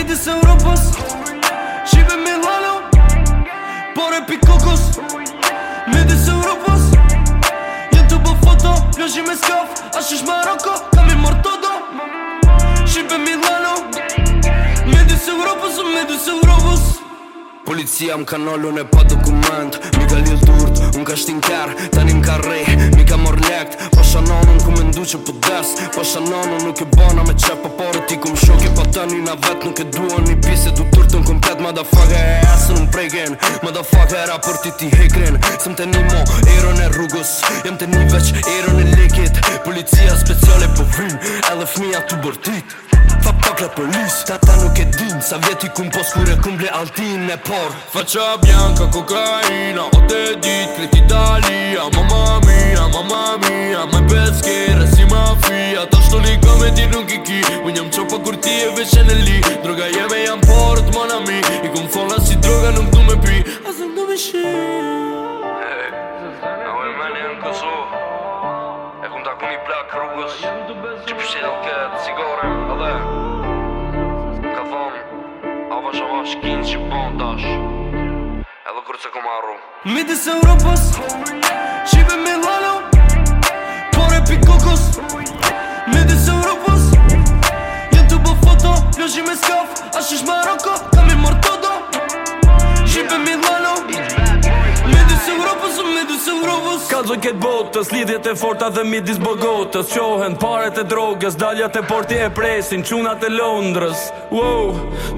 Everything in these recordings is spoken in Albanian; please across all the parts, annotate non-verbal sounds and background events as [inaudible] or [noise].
midis Europës Shqipe Milano Pore pi kokos Midis Europës Jën të bë foto Plëshim e skaf A shish Maroko Kam i mërë todo Shqipe Milano Midis Europës Midis Europës Policia më kanë olu në pa dokument Mi ka lill durt Më ka shtin Tanim ka rej zu që për po des Po shanonu nuk e bona me qep Po porë ti këm shoke Po të një na vetë nuk e duon një pise Du tërë të në komplet Më da fuck e e asë në pregen da fuck e rapër ti ti hekren Sëm të një mo Eron e rrugës Jem të një veç Eron e leket Policia speciale po vrin Edhe fmija të bërtit Fa pak la polis Ta ta nuk e din Sa vjeti kum pos kure kum ble altin e por Faqa bjanka, kokaina O te dit klit italia Mamma mia, mamma mia, mamma mia me ti nuk iki ki Unë jam qopa kur ti e veqen e li Droga jeme jam parë të mana I kom falla si droga nuk du me pi A thëm du me shi A u e meni në Kosovë E kum taku një plak rrugës Që pështin në këtë cigare A dhe Ka thëm A vash a vash kinë që bon Edhe kërë që kom arru Midis Europës Shqipe me lalo Shqipe me lalo skaf A shish Maroko, kam i mërë të do Shqipe Milano Midis Europës, midis Europës Ka dhëket botës, lidhjet e forta dhe midis bëgotës Qohen paret e drogës, daljat e porti e presin Qunat e Londrës, wow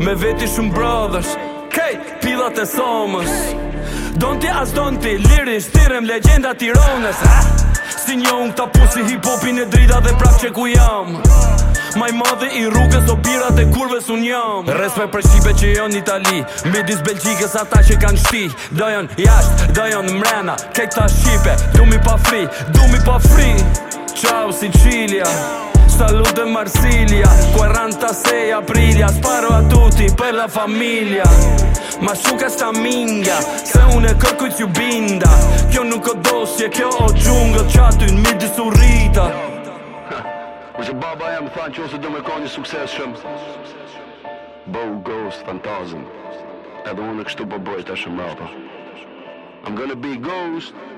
Me veti shumë brothers Kej, pilat e somës Don't you ask don't you, lirin shtirem legenda tironës Ha? si njëm Ta pusi hip-hopin e drita dhe prap që ku jam Maj madhe i rrugës o birat e kurves un jam Respe për Shqipe që jon Itali Midis Belgjikës ata që kanë shti Dojon jashtë, dojon mrena Kek ta Shqipe, du mi pa fri, du mi pa fri Ciao Sicilia Salute Marsilia 46 aprilia Sparo a tutti per la familia Ma shuka sta minga Se une kërkuj që binda këtë dosje Kjo o qungë të qatë në midi së [laughs] baba e më thanë që ose dhe me ka një sukses shumë Bow ghost, fantazin Edhe unë e kështu po bëjt ashtë më rrëta I'm gonna be ghost